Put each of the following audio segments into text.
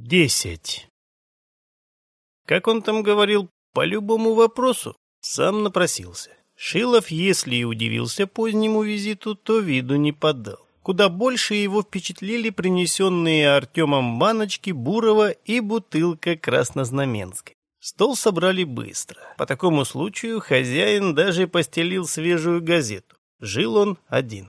Десять. Как он там говорил, по любому вопросу сам напросился. Шилов, если и удивился позднему визиту, то виду не подал. Куда больше его впечатлили принесенные Артемом баночки Бурова и бутылка краснознаменской. Стол собрали быстро. По такому случаю хозяин даже постелил свежую газету. Жил он один.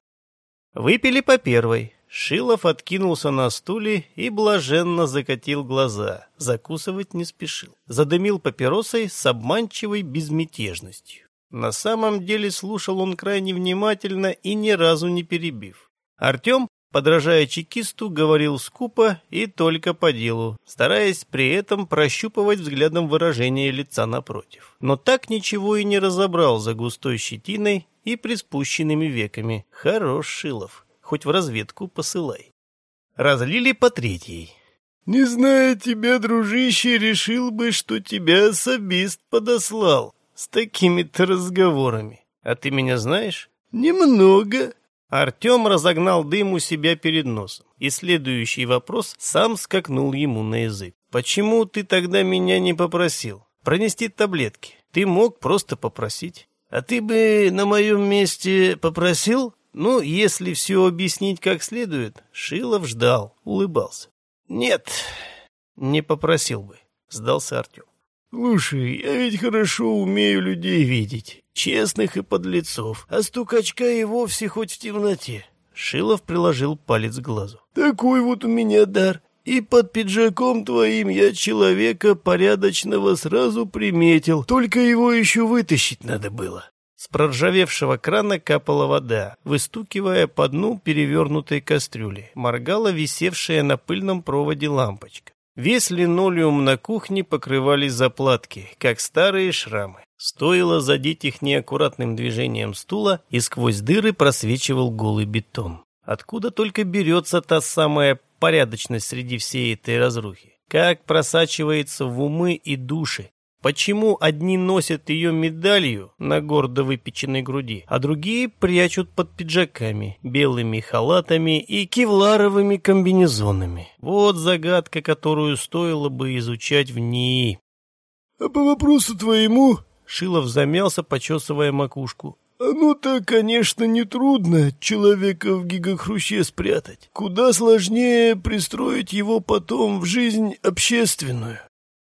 Выпили по первой. Шилов откинулся на стуле и блаженно закатил глаза. Закусывать не спешил. Задымил папиросой с обманчивой безмятежностью. На самом деле слушал он крайне внимательно и ни разу не перебив. Артем, подражая чекисту, говорил скупо и только по делу, стараясь при этом прощупывать взглядом выражение лица напротив. Но так ничего и не разобрал за густой щетиной и приспущенными веками. Хорош Шилов хоть в разведку посылай. Разлили по третьей. «Не зная тебя, дружище, решил бы, что тебя особист подослал с такими-то разговорами. А ты меня знаешь?» «Немного». Артем разогнал дым у себя перед носом, и следующий вопрос сам скакнул ему на язык. «Почему ты тогда меня не попросил? Пронести таблетки. Ты мог просто попросить». «А ты бы на моем месте попросил?» Ну, если все объяснить как следует, Шилов ждал, улыбался. «Нет, не попросил бы», — сдался Артем. «Слушай, я ведь хорошо умею людей видеть, честных и подлецов, а стукачка и вовсе хоть в темноте». Шилов приложил палец к глазу. «Такой вот у меня дар, и под пиджаком твоим я человека порядочного сразу приметил, только его еще вытащить надо было». С проржавевшего крана капала вода, выстукивая по дну перевернутой кастрюли. Моргала висевшая на пыльном проводе лампочка. Весь линолеум на кухне покрывали заплатки, как старые шрамы. Стоило задеть их неаккуратным движением стула, и сквозь дыры просвечивал голый бетон. Откуда только берется та самая порядочность среди всей этой разрухи? Как просачивается в умы и души, Почему одни носят ее медалью на гордо выпеченной груди, а другие прячут под пиджаками, белыми халатами и кевларовыми комбинезонами? Вот загадка, которую стоило бы изучать в ней. — А по вопросу твоему... — Шилов замялся, почесывая макушку. «Ну-то, конечно, нетрудно человека в гигахруще спрятать. Куда сложнее пристроить его потом в жизнь общественную.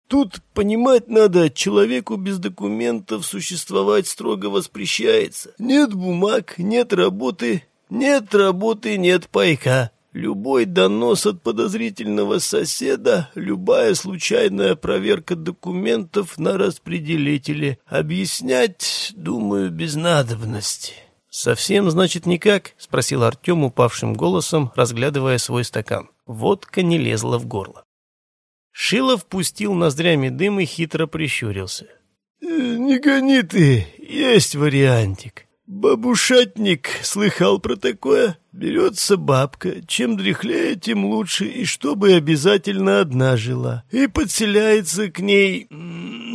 Тут понимать надо, человеку без документов существовать строго воспрещается. Нет бумаг, нет работы, нет работы, нет пайка. Любой донос от подозрительного соседа, любая случайная проверка документов на распределителе. Объяснять, думаю, без надобности. «Совсем, значит, никак?» — спросил Артем упавшим голосом, разглядывая свой стакан. Водка не лезла в горло. Шилов пустил ноздрями дым и хитро прищурился. «Э, «Не гони ты, есть вариантик. Бабушатник слыхал про такое? Берется бабка, чем дряхлее, тем лучше, и чтобы обязательно одна жила. И подселяется к ней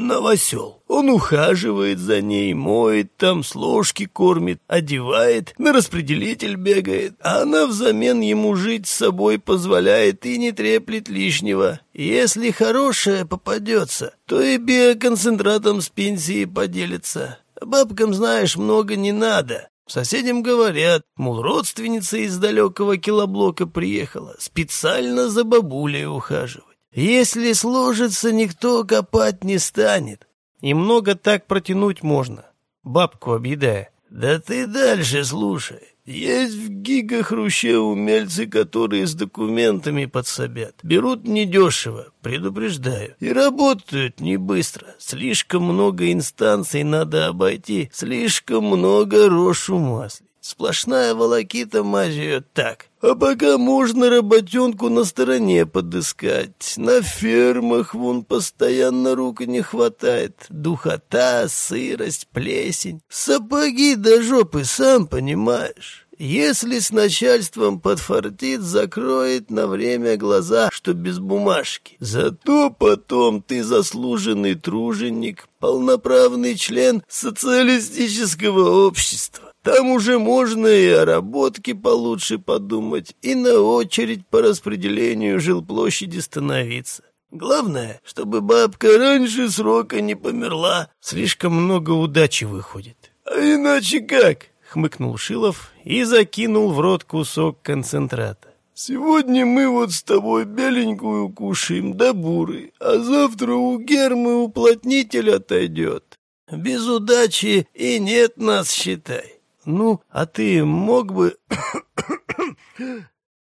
новосел. Он ухаживает за ней, моет там, с ложки кормит, одевает, на распределитель бегает, а она взамен ему жить с собой позволяет и не треплет лишнего. Если хорошая попадется, то и биоконцентратом с пенсии поделится. Бабкам, знаешь, много не надо. Соседям говорят, мол, родственница из далекого килоблока приехала, специально за бабулей ухаживать. Если сложится, никто копать не станет. И много так протянуть можно, бабку объедая. Да ты дальше слушай. Есть в гигахруще умельцы, которые с документами подсобят. Берут недешево, предупреждаю. И работают не быстро. Слишком много инстанций надо обойти, слишком много рожь у масле. Сплошная волокита мазью так. А пока можно работенку на стороне подыскать. На фермах вон постоянно рук не хватает. Духота, сырость, плесень. Сапоги до жопы, сам понимаешь. Если с начальством подфартит, закроет на время глаза, что без бумажки. Зато потом ты заслуженный труженик, полноправный член социалистического общества. Там уже можно и о работке получше подумать, и на очередь по распределению жилплощади становиться. Главное, чтобы бабка раньше срока не померла. Слишком много удачи выходит. А иначе как? Хмыкнул Шилов и закинул в рот кусок концентрата. Сегодня мы вот с тобой беленькую кушаем да буры, а завтра у Гермы уплотнитель отойдет. Без удачи и нет нас, считай. Ну, а ты мог бы...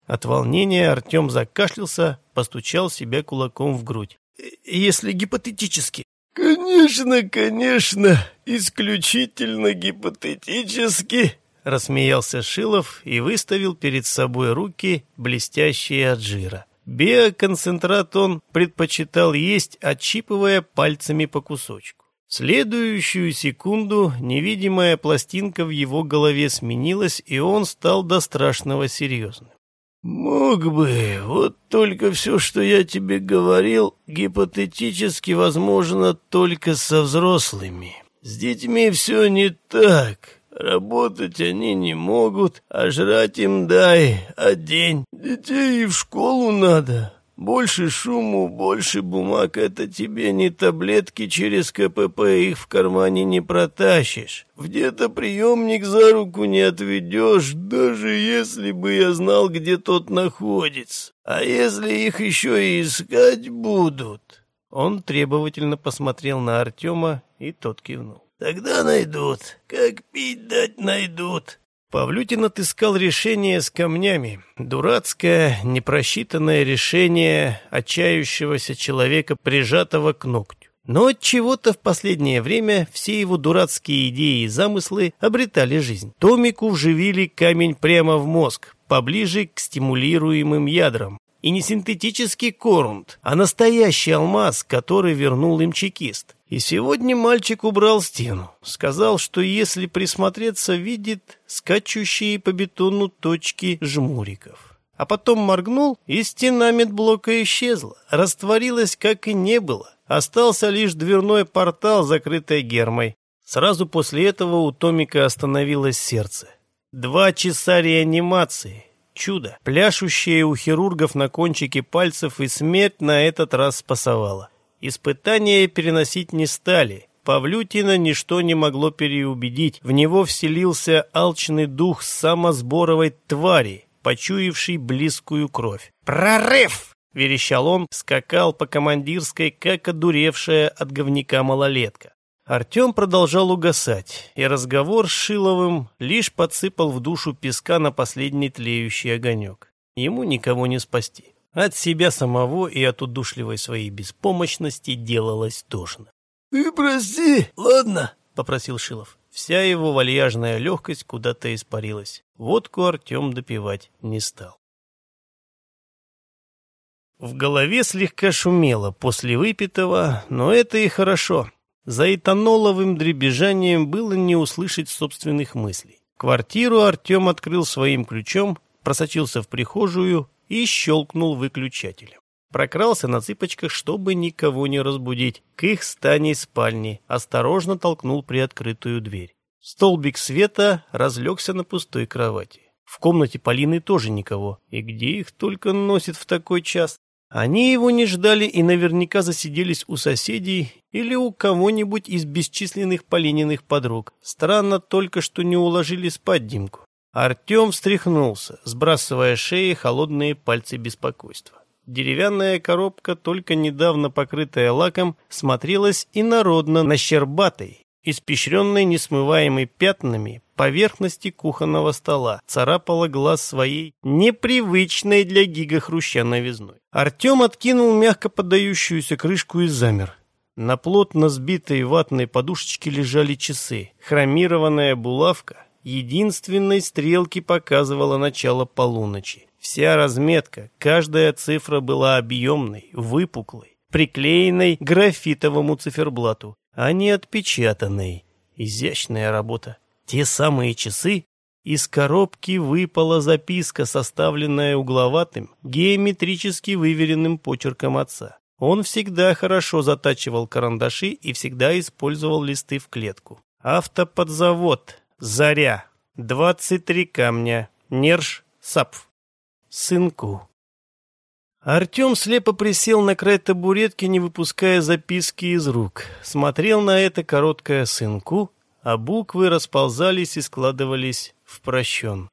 От волнения Артем закашлялся, постучал себя кулаком в грудь. «Если гипотетически». «Конечно, конечно, исключительно гипотетически», — рассмеялся Шилов и выставил перед собой руки, блестящие от жира. Биоконцентрат он предпочитал есть, отщипывая пальцами по кусочку. Следующую секунду невидимая пластинка в его голове сменилась, и он стал до страшного серьезным. «Мог бы, вот только все, что я тебе говорил, гипотетически возможно только со взрослыми. С детьми все не так. Работать они не могут, а жрать им дай, одень. Детей и в школу надо, больше шуму, больше бумаг — это тебе не таблетки через КПП, их в кармане не протащишь. Где-то приемник за руку не отведешь, даже если бы я знал, где тот находится. А если их еще и искать будут?» Он требовательно посмотрел на Артема, и тот кивнул. «Тогда найдут. Как пить дать найдут. Павлютин отыскал решение с камнями. Дурацкое, непросчитанное решение отчаявшегося человека, прижатого к ногтю. Но от чего-то в последнее время все его дурацкие идеи и замыслы обретали жизнь. Томику вживили камень прямо в мозг, поближе к стимулируемым ядрам. И не синтетический корунт, а настоящий алмаз, который вернул им чекист. И сегодня мальчик убрал стену. Сказал, что если присмотреться, видит скачущие по бетону точки жмуриков. А потом моргнул, и стена медблока исчезла. Растворилась, как и не было. Остался лишь дверной портал, закрытый гермой. Сразу после этого у Томика остановилось сердце. Два часа реанимации. Чудо. Пляшущее у хирургов на кончике пальцев и смерть на этот раз спасовала. Испытания переносить не стали. Павлютина ничто не могло переубедить. В него вселился алчный дух самосборовой твари, почуявший близкую кровь. «Прорыв!» — верещал он, скакал по командирской, как одуревшая от говника малолетка. Артем продолжал угасать, и разговор с Шиловым лишь подсыпал в душу песка на последний тлеющий огонек. Ему никого не спасти. От себя самого и от удушливой своей беспомощности делалось тошно. «Ты прости, ладно?» — попросил Шилов. Вся его вальяжная легкость куда-то испарилась. Водку Артем допивать не стал. В голове слегка шумело после выпитого, но это и хорошо. За этаноловым дребезжанием было не услышать собственных мыслей. Квартиру Артем открыл своим ключом, просочился в прихожую и щелкнул выключателем. Прокрался на цыпочках, чтобы никого не разбудить, к их стане спальни, осторожно толкнул приоткрытую дверь. Столбик света разлегся на пустой кровати. В комнате Полины тоже никого. И где их только носит в такой час? Они его не ждали и наверняка засиделись у соседей или у кого-нибудь из бесчисленных Полининых подруг. Странно только, что не уложили спать Димку. Артем встряхнулся, сбрасывая шеи холодные пальцы беспокойства. Деревянная коробка, только недавно покрытая лаком, смотрелась инородно на щербатой, испещренной несмываемой пятнами поверхности кухонного стола, царапала глаз своей непривычной для гига хруща новизной. Артем откинул мягко поддающуюся крышку и замер. На плотно сбитой ватной подушечке лежали часы, хромированная булавка — единственной стрелки показывала начало полуночи. Вся разметка, каждая цифра была объемной, выпуклой, приклеенной к графитовому циферблату, а не отпечатанной. Изящная работа. Те самые часы. Из коробки выпала записка, составленная угловатым, геометрически выверенным почерком отца. Он всегда хорошо затачивал карандаши и всегда использовал листы в клетку. Автоподзавод, Заря. двадцать три камня, нерж, сапф. Сынку. Артем слепо присел на край табуретки, не выпуская записки из рук. Смотрел на это короткое «сынку», а буквы расползались и складывались в прощен.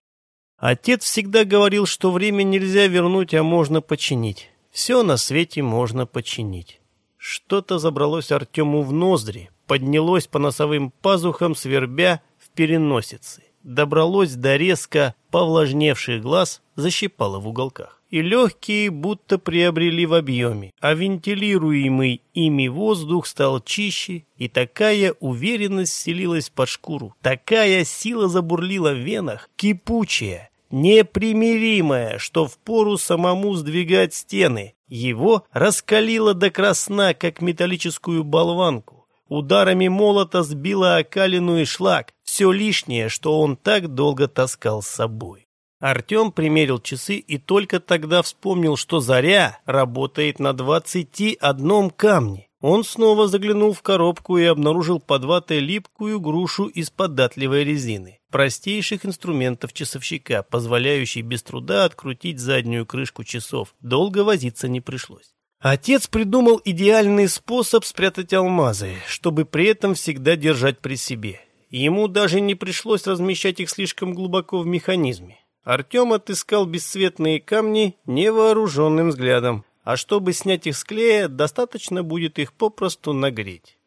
Отец всегда говорил, что время нельзя вернуть, а можно починить. Все на свете можно починить. Что-то забралось Артему в ноздри, поднялось по носовым пазухам, свербя в переносице. Добралось до резко повлажневших глаз, защипало в уголках и легкие будто приобрели в объеме, а вентилируемый ими воздух стал чище, и такая уверенность селилась под шкуру, такая сила забурлила в венах, кипучая, непримиримая, что впору самому сдвигать стены. Его раскалило до красна, как металлическую болванку. Ударами молота сбило окалину и шлак, все лишнее, что он так долго таскал с собой. Артем примерил часы и только тогда вспомнил, что Заря работает на двадцати одном камне. Он снова заглянул в коробку и обнаружил под ватой липкую грушу из податливой резины. Простейших инструментов часовщика, позволяющий без труда открутить заднюю крышку часов. Долго возиться не пришлось. Отец придумал идеальный способ спрятать алмазы, чтобы при этом всегда держать при себе. Ему даже не пришлось размещать их слишком глубоко в механизме. Артем отыскал бесцветные камни невооруженным взглядом, а чтобы снять их с клея, достаточно будет их попросту нагреть.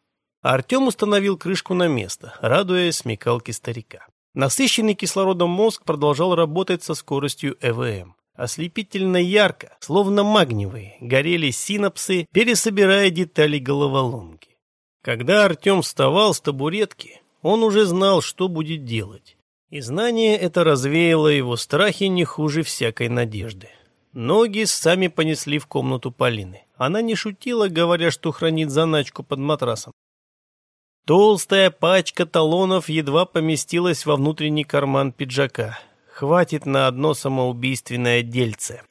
Артем установил крышку на место, радуясь смекалке старика. Насыщенный кислородом мозг продолжал работать со скоростью ЭВМ. Ослепительно ярко, словно магниевые, горели синапсы, пересобирая детали головоломки. Когда Артем вставал с табуретки, он уже знал, что будет делать. И знание это развеяло его страхи не хуже всякой надежды. Ноги сами понесли в комнату Полины. Она не шутила, говоря, что хранит заначку под матрасом. Толстая пачка талонов едва поместилась во внутренний карман пиджака. Хватит на одно самоубийственное дельце.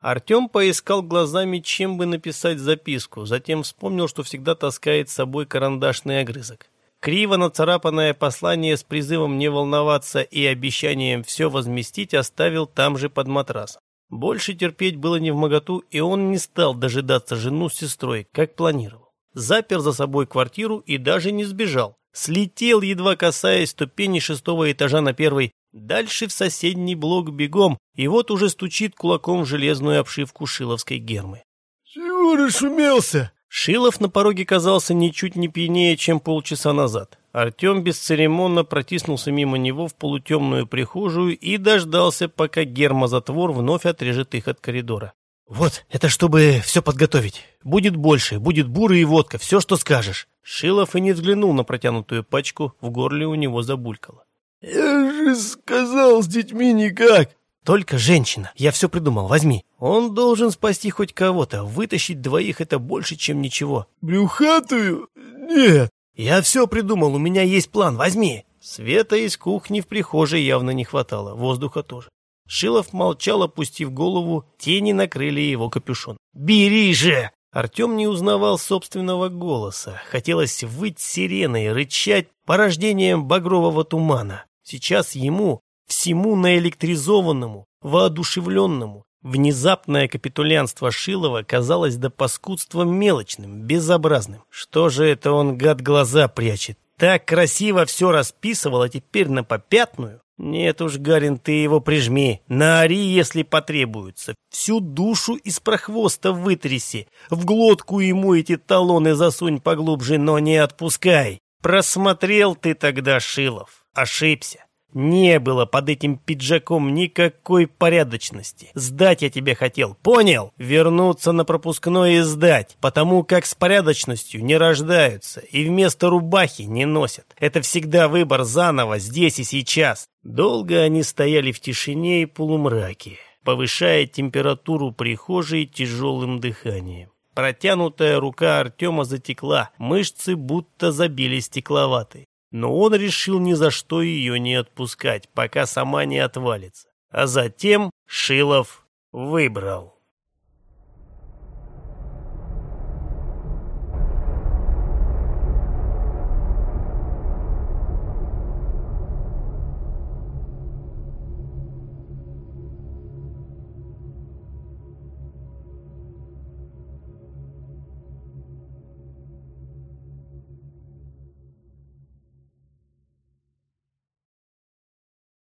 Артем поискал глазами, чем бы написать записку, затем вспомнил, что всегда таскает с собой карандашный огрызок. Криво нацарапанное послание с призывом не волноваться и обещанием все возместить оставил там же под матрасом. Больше терпеть было не в моготу, и он не стал дожидаться жену с сестрой, как планировал. Запер за собой квартиру и даже не сбежал. Слетел, едва касаясь ступени шестого этажа на первый, дальше в соседний блок бегом, и вот уже стучит кулаком в железную обшивку шиловской гермы. «Чего расшумелся?» Шилов на пороге казался ничуть не пьянее, чем полчаса назад. Артем бесцеремонно протиснулся мимо него в полутемную прихожую и дождался, пока гермозатвор вновь отрежет их от коридора. «Вот, это чтобы все подготовить. Будет больше, будет буры и водка, все, что скажешь». Шилов и не взглянул на протянутую пачку, в горле у него забулькало. «Я же сказал, с детьми никак!» Только женщина. Я все придумал, возьми. Он должен спасти хоть кого-то. Вытащить двоих — это больше, чем ничего. Брюхатую? Нет. Я все придумал, у меня есть план, возьми. Света из кухни в прихожей явно не хватало, воздуха тоже. Шилов молчал, опустив голову, тени накрыли его капюшон. «Бери же!» Артем не узнавал собственного голоса. Хотелось выть сиреной, рычать порождением багрового тумана. Сейчас ему Всему наэлектризованному, воодушевленному, внезапное капитулянство Шилова казалось до паскудства мелочным, безобразным. Что же это он, гад, глаза прячет? Так красиво все расписывал, а теперь на попятную? Нет уж, Гарин, ты его прижми. Наори, если потребуется. Всю душу из прохвоста вытряси. В глотку ему эти талоны засунь поглубже, но не отпускай. Просмотрел ты тогда, Шилов. Ошибся. Не было под этим пиджаком никакой порядочности. Сдать я тебе хотел, понял? Вернуться на пропускной и сдать, потому как с порядочностью не рождаются и вместо рубахи не носят. Это всегда выбор заново, здесь и сейчас. Долго они стояли в тишине и полумраке, повышая температуру прихожей тяжелым дыханием. Протянутая рука Артема затекла, мышцы будто забили стекловатой но он решил ни за что ее не отпускать, пока сама не отвалится. А затем Шилов выбрал.